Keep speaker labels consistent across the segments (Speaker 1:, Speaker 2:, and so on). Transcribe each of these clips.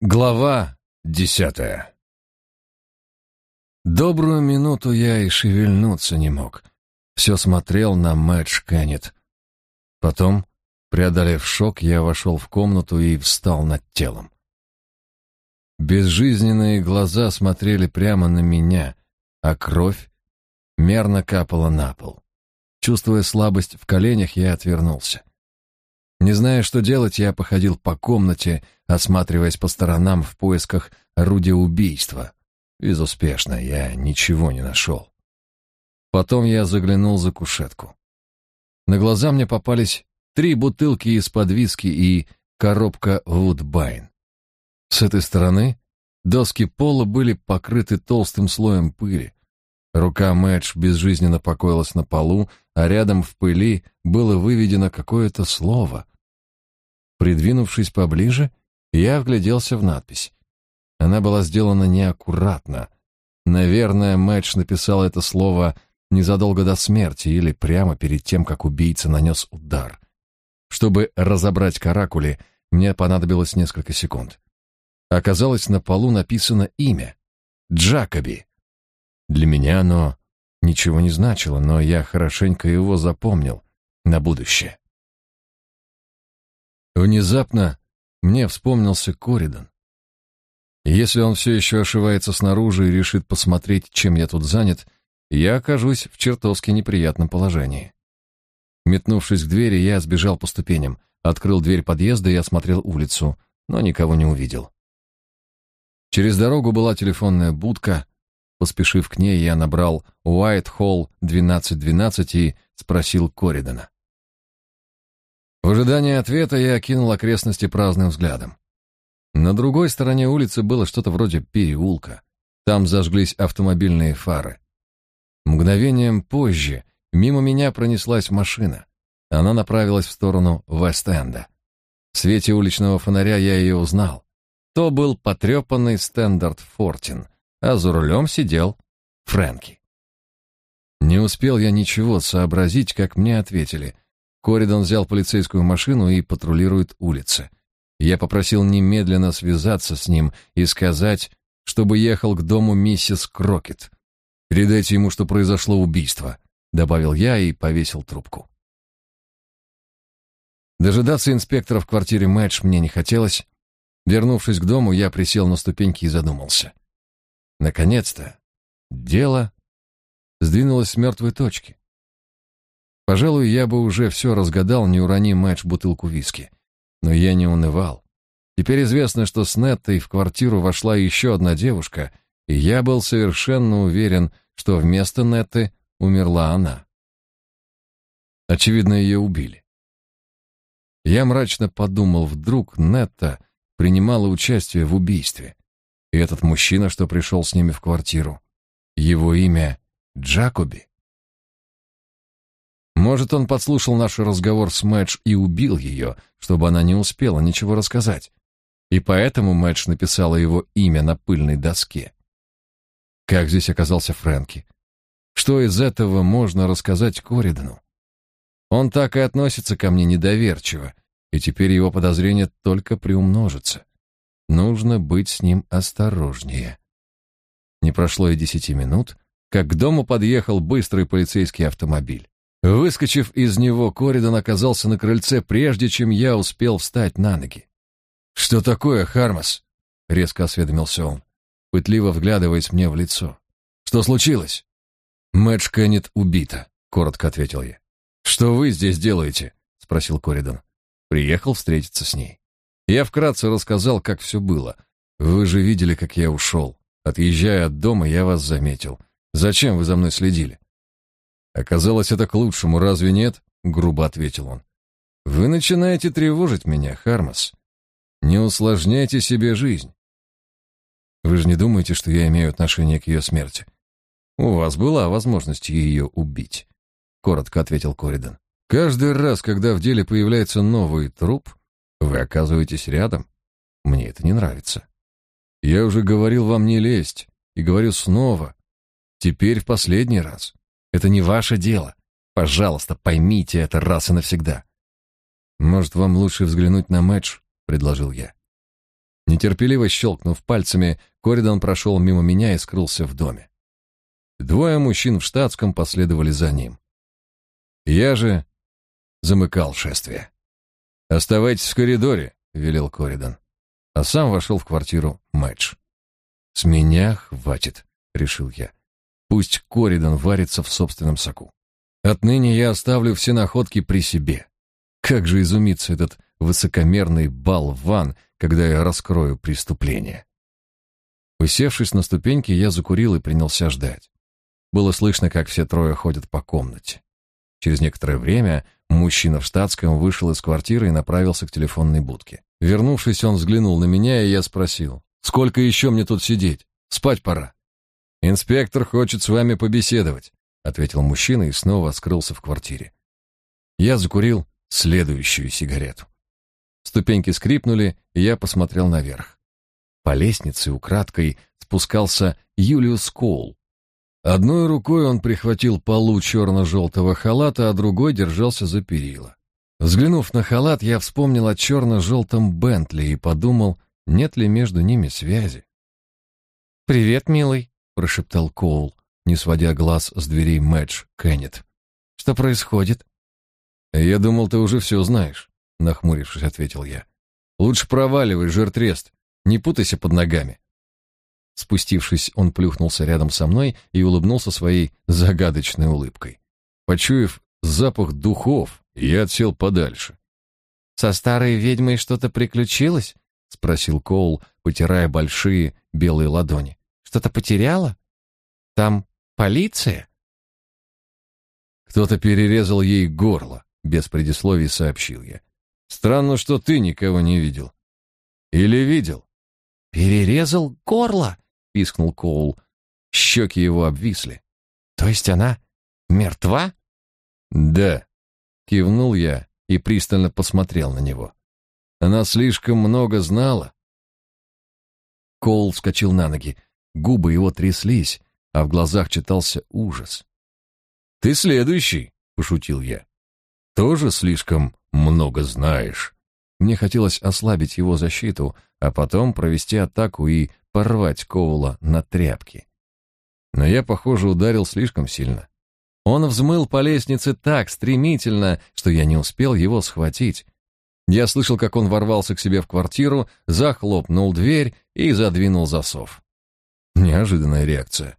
Speaker 1: Глава десятая Добрую минуту я и шевельнуться не мог. Все смотрел на Мэтч Кеннет. Потом, преодолев шок, я вошел в комнату и встал над телом. Безжизненные глаза смотрели прямо на меня, а кровь мерно капала на пол. Чувствуя слабость в коленях, я отвернулся. Не зная, что делать, я походил по комнате, осматриваясь по сторонам в поисках орудия убийства. Безуспешно, я ничего не нашел. Потом я заглянул за кушетку. На глаза мне попались три бутылки из-под виски и коробка Вудбайн. С этой стороны доски пола были покрыты толстым слоем пыли. Рука Мэтч безжизненно покоилась на полу, а рядом в пыли было выведено какое-то слово. Придвинувшись поближе, я вгляделся в надпись. Она была сделана неаккуратно. Наверное, Мэтч написал это слово незадолго до смерти или прямо перед тем, как убийца нанес удар. Чтобы разобрать каракули, мне понадобилось несколько секунд. Оказалось, на полу написано имя — Джакоби. Для меня оно ничего не значило, но я хорошенько его запомнил на будущее. Внезапно мне вспомнился Коридон. Если он все еще ошивается снаружи и решит посмотреть, чем я тут занят, я окажусь в чертовски неприятном положении. Метнувшись к двери, я сбежал по ступеням, открыл дверь подъезда и осмотрел улицу, но никого не увидел. Через дорогу была телефонная будка, Поспешив к ней, я набрал Уайт-Холл 1212 и спросил Коридана. В ожидании ответа я окинул окрестности праздным взглядом. На другой стороне улицы было что-то вроде переулка. Там зажглись автомобильные фары. Мгновением позже мимо меня пронеслась машина. Она направилась в сторону Вест-Энда. В свете уличного фонаря я ее узнал. То был потрепанный Стендарт Фортин — а за рулем сидел Фрэнки. Не успел я ничего сообразить, как мне ответили. Коридон взял полицейскую машину и патрулирует улицы. Я попросил немедленно связаться с ним и сказать, чтобы ехал к дому миссис Крокет. «Передайте ему, что произошло убийство», — добавил я и повесил трубку. Дожидаться инспектора в квартире Мэтч мне не хотелось. Вернувшись к дому, я присел на ступеньки и задумался. Наконец-то дело сдвинулось с мертвой точки. Пожалуй, я бы уже все разгадал, не урони Мэтч бутылку виски. Но я не унывал. Теперь известно, что с Неттой в квартиру вошла еще одна девушка, и я был совершенно уверен, что вместо Нетты умерла она. Очевидно, ее убили. Я мрачно подумал, вдруг Нетта принимала участие в убийстве. И этот мужчина, что пришел с ними в квартиру, его имя Джакоби. Может, он подслушал наш разговор с Мэтч и убил ее, чтобы она не успела ничего рассказать. И поэтому Мэтч написала его имя на пыльной доске. Как здесь оказался Фрэнки? Что из этого можно рассказать Коридону? Он так и относится ко мне недоверчиво, и теперь его подозрение только приумножится. Нужно быть с ним осторожнее. Не прошло и десяти минут, как к дому подъехал быстрый полицейский автомобиль. Выскочив из него, Коридон оказался на крыльце, прежде чем я успел встать на ноги. «Что такое, Хармас?» — резко осведомился он, пытливо вглядываясь мне в лицо. «Что случилось?» «Мэтч Кеннет убита», — коротко ответил я. «Что вы здесь делаете?» — спросил Коридон. «Приехал встретиться с ней». Я вкратце рассказал, как все было. Вы же видели, как я ушел. Отъезжая от дома, я вас заметил. Зачем вы за мной следили? Оказалось, это к лучшему, разве нет? грубо ответил он. Вы начинаете тревожить меня, Хармас. Не усложняйте себе жизнь. Вы же не думаете, что я имею отношение к ее смерти? У вас была возможность ее убить, коротко ответил Коридон. Каждый раз, когда в деле появляется новый труп, вы оказываетесь рядом. Мне это не нравится. Я уже говорил вам не лезть, и говорю снова. Теперь в последний раз. Это не ваше дело. Пожалуйста, поймите это раз и навсегда. Может, вам лучше взглянуть на матч, предложил я. Не Нетерпеливо щелкнув пальцами, Коридон прошел мимо меня и скрылся в доме. Двое мужчин в штатском последовали за ним. Я же замыкал шествие. «Оставайтесь в коридоре», — велел Коридон. А сам вошел в квартиру Мэтч. «С меня хватит», — решил я. «Пусть Коридон варится в собственном соку. Отныне я оставлю все находки при себе. Как же изумится этот высокомерный болван, когда я раскрою преступление. Усевшись на ступеньки, я закурил и принялся ждать. Было слышно, как все трое ходят по комнате. Через некоторое время мужчина в штатском вышел из квартиры и направился к телефонной будке. Вернувшись, он взглянул на меня, и я спросил, «Сколько еще мне тут сидеть? Спать пора». «Инспектор хочет с вами побеседовать», — ответил мужчина и снова скрылся в квартире. Я закурил следующую сигарету. Ступеньки скрипнули, и я посмотрел наверх. По лестнице украдкой спускался Юлиус Коул. Одной рукой он прихватил полу черно-желтого халата, а другой держался за перила. Взглянув на халат, я вспомнил о черно-желтом Бентли и подумал, нет ли между ними связи.
Speaker 2: «Привет, милый», —
Speaker 1: прошептал Коул, не сводя глаз с дверей Мэдж Кеннет.
Speaker 2: «Что происходит?»
Speaker 1: «Я думал, ты уже все знаешь», — нахмурившись, ответил я. «Лучше проваливай, жиртрест, не путайся под ногами». Спустившись, он плюхнулся рядом со мной и улыбнулся своей загадочной улыбкой. Почуяв запах духов, я отсел подальше.
Speaker 2: «Со старой ведьмой что-то приключилось?» — спросил Коул, потирая большие белые ладони. «Что-то потеряла? Там полиция?»
Speaker 1: Кто-то перерезал ей горло без предисловий сообщил я. Странно, что ты никого не видел. Или видел?
Speaker 2: Перерезал горло,
Speaker 1: пискнул Коул. Щеки его обвисли.
Speaker 2: То есть она мертва?
Speaker 1: Да, кивнул я и пристально посмотрел на него. Она слишком много знала. Коул вскочил на ноги. Губы его тряслись, а в глазах читался ужас. «Ты следующий», — пошутил я тоже слишком много знаешь. Мне хотелось ослабить его защиту, а потом провести атаку и порвать Коула на тряпки. Но я, похоже, ударил слишком сильно. Он взмыл по лестнице так стремительно, что я не успел его схватить. Я слышал, как он ворвался к себе в квартиру, захлопнул дверь и задвинул засов. Неожиданная реакция.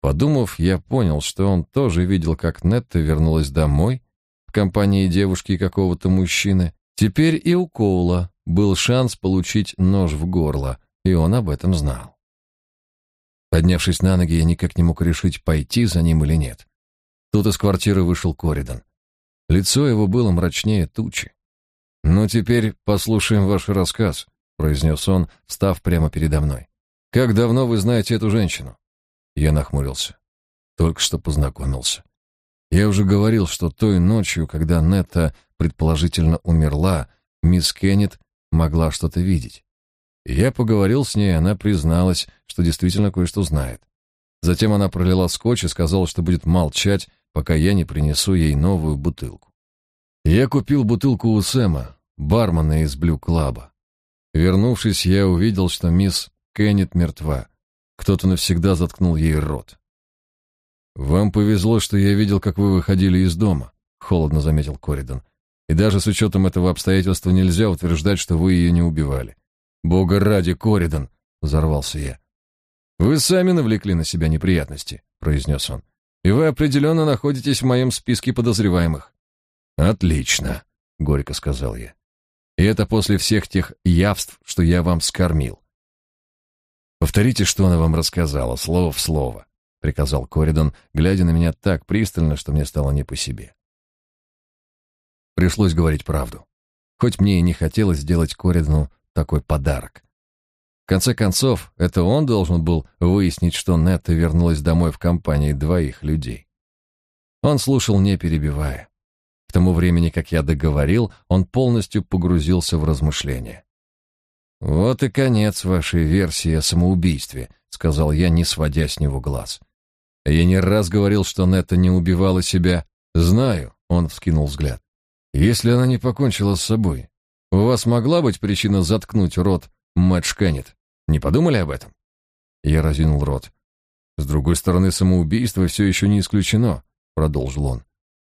Speaker 1: Подумав, я понял, что он тоже видел, как Нетта вернулась домой в компании девушки и какого-то мужчины. Теперь и у Коула был шанс получить нож в горло, и он об этом знал. Поднявшись на ноги, я никак не мог решить, пойти за ним или нет. Тут из квартиры вышел Коридан. Лицо его было мрачнее тучи. «Ну, теперь послушаем ваш рассказ», — произнес он, встав прямо передо мной. «Как давно вы знаете эту женщину?» Я нахмурился. Только что познакомился. Я уже говорил, что той ночью, когда Нетта предположительно умерла, мисс Кеннет могла что-то видеть. Я поговорил с ней, она призналась, что действительно кое-что знает. Затем она пролила скотч и сказала, что будет молчать, пока я не принесу ей новую бутылку. Я купил бутылку у Сэма, бармена из Блю-клаба. Вернувшись, я увидел, что мисс Кеннет мертва. Кто-то навсегда заткнул ей рот. «Вам повезло, что я видел, как вы выходили из дома», — холодно заметил Коридон. «И даже с учетом этого обстоятельства нельзя утверждать, что вы ее не убивали». «Бога ради, Коридон!» — взорвался я. «Вы сами навлекли на себя неприятности», — произнес он. «И вы определенно находитесь в моем списке подозреваемых». «Отлично», — горько сказал я. «И это после всех тех явств, что я вам скормил. Повторите, что она вам рассказала, слово в слово. — приказал Коридон, глядя на меня так пристально, что мне стало не по себе. Пришлось говорить правду. Хоть мне и не хотелось сделать Коридону такой подарок. В конце концов, это он должен был выяснить, что Нетта вернулась домой в компании двоих людей. Он слушал, не перебивая. К тому времени, как я договорил, он полностью погрузился в размышления. «Вот и конец вашей версии о самоубийстве», — сказал я, не сводя с него глаз. Я не раз говорил, что Нетта не убивала себя. Знаю, он вскинул взгляд. Если она не покончила с собой, у вас могла быть причина заткнуть рот Мэтч Кеннет. Не подумали об этом? Я разинул рот. С другой стороны, самоубийство все еще не исключено, продолжил он.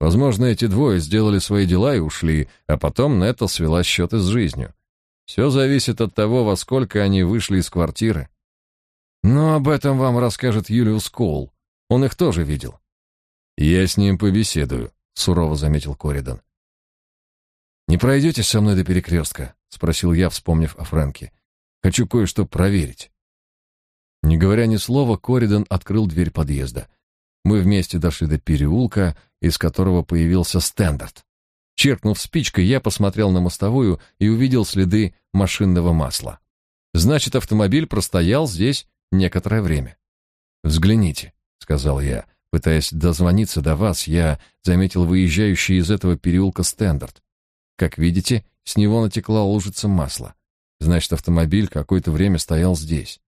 Speaker 1: Возможно, эти двое сделали свои дела и ушли, а потом Нетта свела счеты с жизнью. Все зависит от того, во сколько они вышли из квартиры. Но об этом вам расскажет Юлиус Коул. Он их тоже видел. Я с ним побеседую, сурово заметил Коридан. Не пройдете со мной до перекрестка?» — спросил я, вспомнив о Фрэнке. Хочу кое-что проверить. Не говоря ни слова, Коридан открыл дверь подъезда. Мы вместе дошли до переулка, из которого появился Стендарт. Черкнув спичкой, я посмотрел на мостовую и увидел следы машинного масла. Значит, автомобиль простоял здесь некоторое время. «Взгляните», — сказал я. Пытаясь дозвониться до вас, я заметил выезжающий из этого переулка Стендарт. Как видите, с него натекла лужица масла. Значит, автомобиль какое-то время стоял здесь.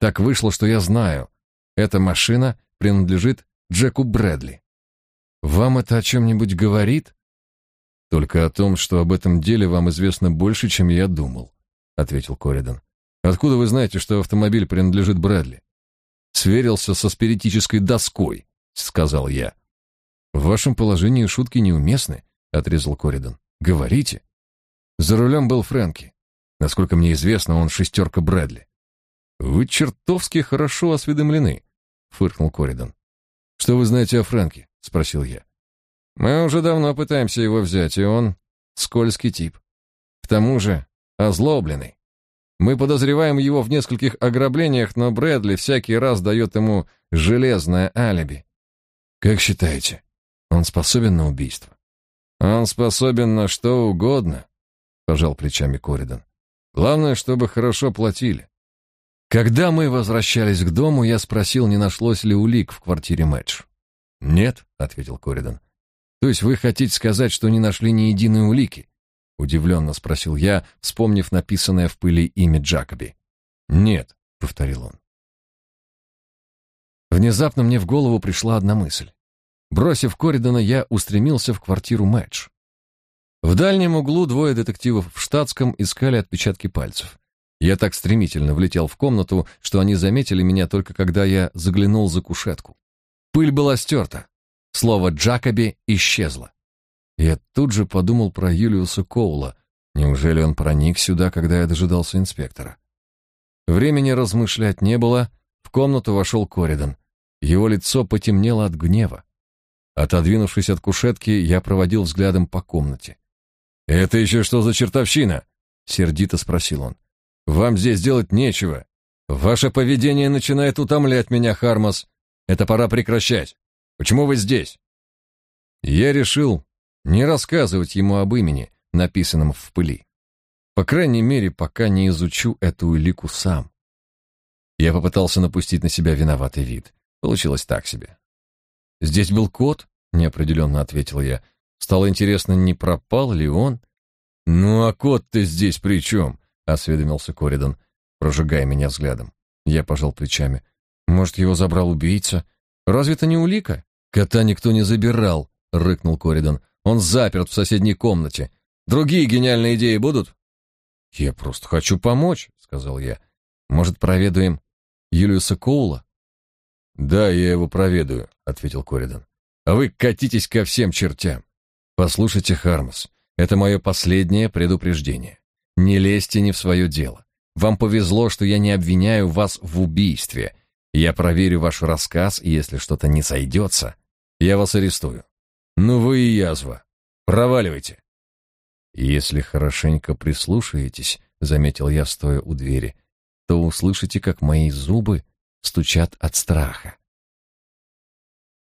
Speaker 1: Так вышло, что я знаю. Эта машина принадлежит Джеку Брэдли. Вам это о чем-нибудь говорит? Только о том, что об этом деле вам известно больше, чем я думал, ответил Коридан. Откуда вы знаете, что автомобиль принадлежит Брэдли? Сверился со спиритической доской, сказал я. В вашем положении шутки неуместны, отрезал Коридан. Говорите. За рулем был Фрэнки. Насколько мне известно, он шестерка Брэдли. Вы чертовски хорошо осведомлены, фыркнул Коридан. Что вы знаете о Фрэнке? спросил я. Мы уже давно пытаемся его взять, и он скользкий тип. К тому же, озлобленный. Мы подозреваем его в нескольких ограблениях, но Брэдли всякий раз дает ему железное алиби. Как считаете, он способен на убийство? Он способен на что угодно, пожал плечами Коридан. Главное, чтобы хорошо платили. Когда мы возвращались к дому, я спросил, не нашлось ли улик в квартире Мэтч. «Нет», — ответил Коридан. «То есть вы хотите сказать, что не нашли ни единой улики?» — удивленно спросил я, вспомнив написанное в пыли имя Джакоби. «Нет», — повторил он. Внезапно мне в голову пришла одна мысль. Бросив Коридана, я устремился в квартиру Мэтч. В дальнем углу двое детективов в штатском искали отпечатки пальцев. Я так стремительно влетел в комнату, что они заметили меня только когда я заглянул за кушетку. Пыль была стерта. Слово «Джакоби» исчезло. Я тут же подумал про Юлиуса Коула. Неужели он проник сюда, когда я дожидался инспектора? Времени размышлять не было. В комнату вошел Коридан. Его лицо потемнело от гнева. Отодвинувшись от кушетки, я проводил взглядом по комнате. «Это еще что за чертовщина?» — сердито спросил он. «Вам здесь делать нечего. Ваше поведение начинает утомлять меня, Хармос. Это пора прекращать. Почему вы здесь?» Я решил не рассказывать ему об имени, написанном в пыли. По крайней мере, пока не изучу эту улику сам. Я попытался напустить на себя виноватый вид. Получилось так себе. «Здесь был кот?» — неопределенно ответил я. Стало интересно, не пропал ли он? «Ну а кот-то здесь при чем?» — осведомился Коридан, прожигая меня взглядом. Я пожал плечами. «Может, его забрал убийца? Разве это не улика?» «Кота никто не забирал», — рыкнул Коридан. «Он заперт в соседней комнате. Другие гениальные идеи будут?» «Я просто хочу помочь», — сказал я. «Может, проведаем Юлиуса Коула?» «Да, я его проведаю», — ответил Коридан. «А вы катитесь ко всем чертям. Послушайте, Хармс, это мое последнее предупреждение. Не лезьте не в свое дело. Вам повезло, что я не обвиняю вас в убийстве. Я проверю ваш рассказ, и если что-то не сойдется, я вас арестую. Ну вы и язва. Проваливайте. Если хорошенько прислушаетесь, заметил я, стоя у двери, то услышите, как мои зубы стучат от страха.